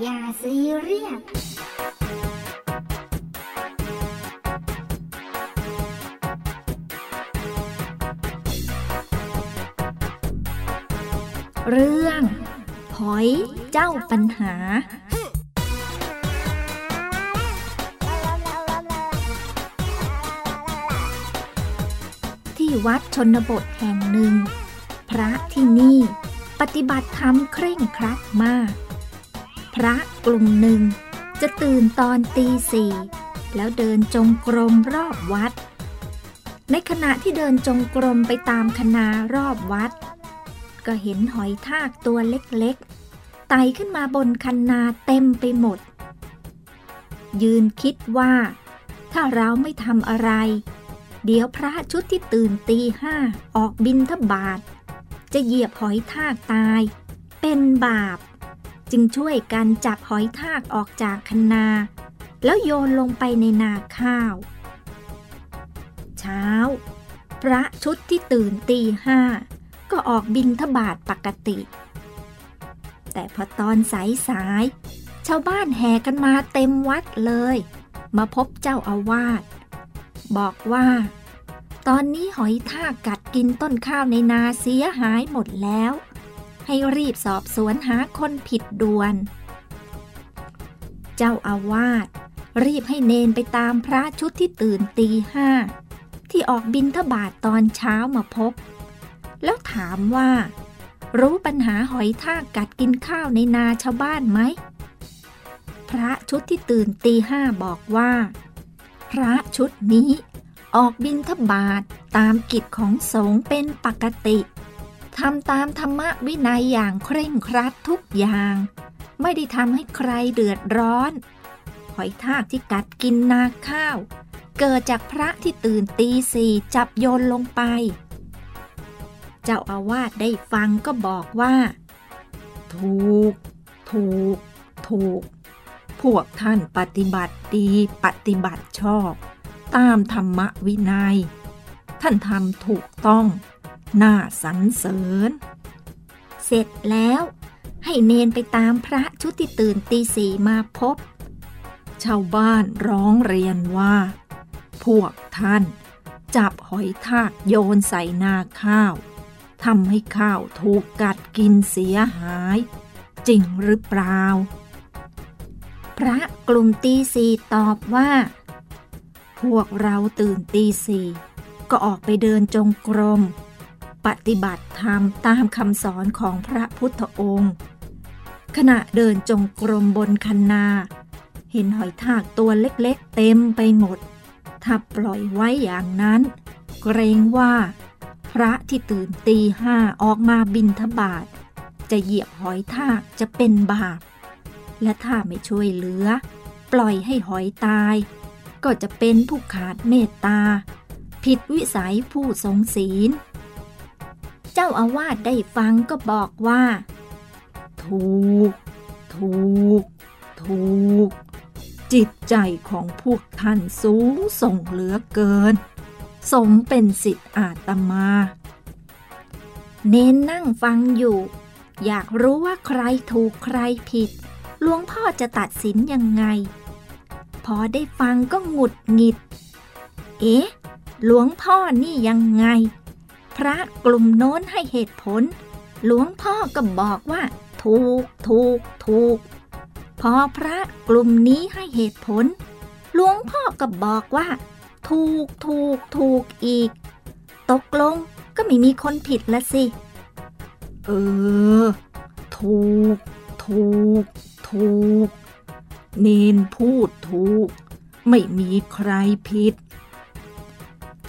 อย่าซีเรียสเรื่องหอยเจ้าปัญหา ที่วัดชนบทแห่งหนึ่ง พระที่นี่ปฏิบัติธรรมเคร่งครัดมาก พระกลุ่มหนึ่ง จะตื่นตอนตีสี่แล้วเดินจงกรมรอบวัด ในขณะที่เดินจงกรมไปตามคณารอบวัด ก็เห็นหอยทากตัวเล็กๆไต่ขึ้นมาบนคันนาเต็มไปหมด ยืนคิดว่า ถ้าเราไม่ทำอะไร เดี๋ยวพระชุดที่ตื่นตีห้าออกบินทบาทจะเหยียบหอยทากตาย เป็นบาป จึงช่วยกันจับหอยทากออกจากคันนา แล้วโยนลงไปในนาข้าว เช้า พระชุดที่ตื่นตีห้า ก็ออกบินทบาทปกติ แต่พอตอนสายสายๆชาวบ้านแห่กันมาเต็มวัดเลย มาพบเจ้าอาวาสบอกว่า ตอนนี้หอยทากกัดกินต้นข้าวในนาเสียหายหมดแล้ว ให้รีบสอบสวนหาคนผิดด่วน เจ้าอาวาสรีบให้เนนไปตามพระชุดที่ตื่นตีห้า ที่ออกบินทบาทตอนเช้ามาพบ แล้วถามว่า รู้ปัญหาหอยทากกัดกินข้าวในนาชาวบ้านไหม พระชุดที่ตื่นตีห้าบอกว่า พระชุดนี้ออกบินทบาทตามกิจของสงฆ์เป็นปกติ ทำตามธรรมวินัยอย่างเคร่งครัดทุกอย่าง ไม่ได้ทำให้ใครเดือดร้อน หอยทากที่กัดกินนาข้าว เกิดจากพระที่ตื่นตีสี่จับโยนลงไป เจ้าอาวาสได้ฟังก็บอกว่า ถูก ถูก ถูก พวกท่านปฏิบัติดีปฏิบัติชอบ ตามธรรมวินัย ท่านทำถูกต้อง น่าสรรเสริญ เสร็จแล้วให้เนนไปตามพระชุดที่ตื่นตีสี่มาพบ ชาวบ้านร้องเรียนว่า พวกท่าน จับหอยทากโยนใส่นาข้าวทำให้ข้าวถูกกัดกินเสียหาย จริงหรือเปล่า พระกลุ่มตีสี่ตอบว่า พวกเราตื่นตีสี่ก็ออกไปเดินจงกรม ปฏิบัติธรรมตามคำสอนของพระพุทธองค์ ขณะเดินจงกรมบนคันนา เห็นหอยทากตัวเล็กๆเต็มไปหมด ถ้าปล่อยไว้อย่างนั้น เกรงว่า พระที่ตื่นตีห้าออกมาบินทบาท จะเหยียบหอยทากจะเป็นบาป และถ้าไม่ช่วยเหลือ ปล่อยให้หอยตาย ก็จะเป็นผู้ขาดเมตตา ผิดวิสัยผู้ทรงศีล เจ้าอาวาสได้ฟังก็บอกว่า ถูก ถูก ถูก จิตใจของพวกท่านสูงส่งเหลือเกิน สมเป็นสิทธิอาตมา เน้นนั่งฟังอยู่ อยากรู้ว่าใครถูกใครผิดหลวงพ่อจะตัดสินยังไง พอได้ฟังก็หงุดหงิด เอ๊ะ หลวงพ่อนี่ยังไง พระกลุ่มโน้นให้เหตุผล หลวงพ่อก็บอกว่า ถูกถูกถูก พอพระกลุ่มนี้ให้เหตุผล หลวงพ่อก็บอกว่า ถูกถูกถูกอีก ตกลงก็ไม่มีคนผิดละสิ เออ ถูก ถูก ถูก เนนพูดถูก ไม่มีใครผิด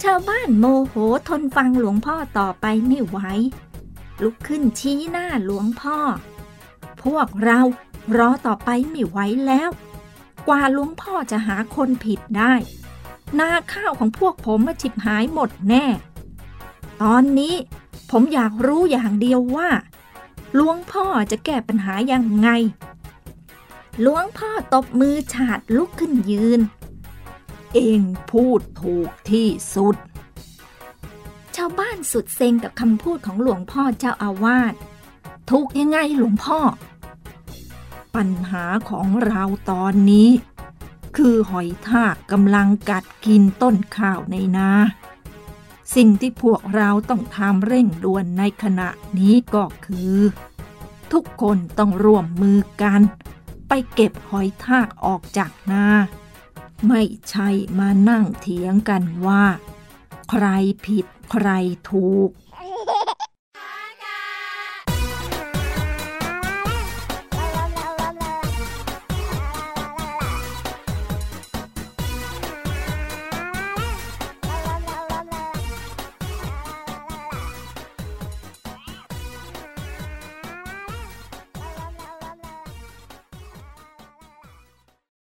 ชาวบ้านโมโหทนฟังหลวงพ่อต่อไปไม่ไหว ลุกขึ้นชี้หน้าหลวงพ่อ พวกเรารอต่อไปไม่ไหวแล้ว กว่าหลวงพ่อจะหาคนผิดได้ นาข้าวของพวกผมมาฉิบหายหมดแน่ ตอนนี้ผมอยากรู้อย่างเดียวว่าหลวงพ่อจะแก้ปัญหายังไงหลวงพ่อตบมือฉาดลุกขึ้นยืน เองพูดถูกที่สุด ชาวบ้านสุดเซ็งกับคำพูดของหลวงพ่อเจ้าอาวาสถูกยังไงหลวงพ่อ ปัญหาของเราตอนนี้ คือหอยทากกำลังกัดกินต้นข้าวในนา สิ่งที่พวกเราต้องทำเร่งด่วนในขณะนี้ก็คือ ทุกคนต้องร่วมมือกัน ไปเก็บหอยทากออกจากนา ไม่ใช่มานั่งเถียงกันว่า ใครผิดใครถูก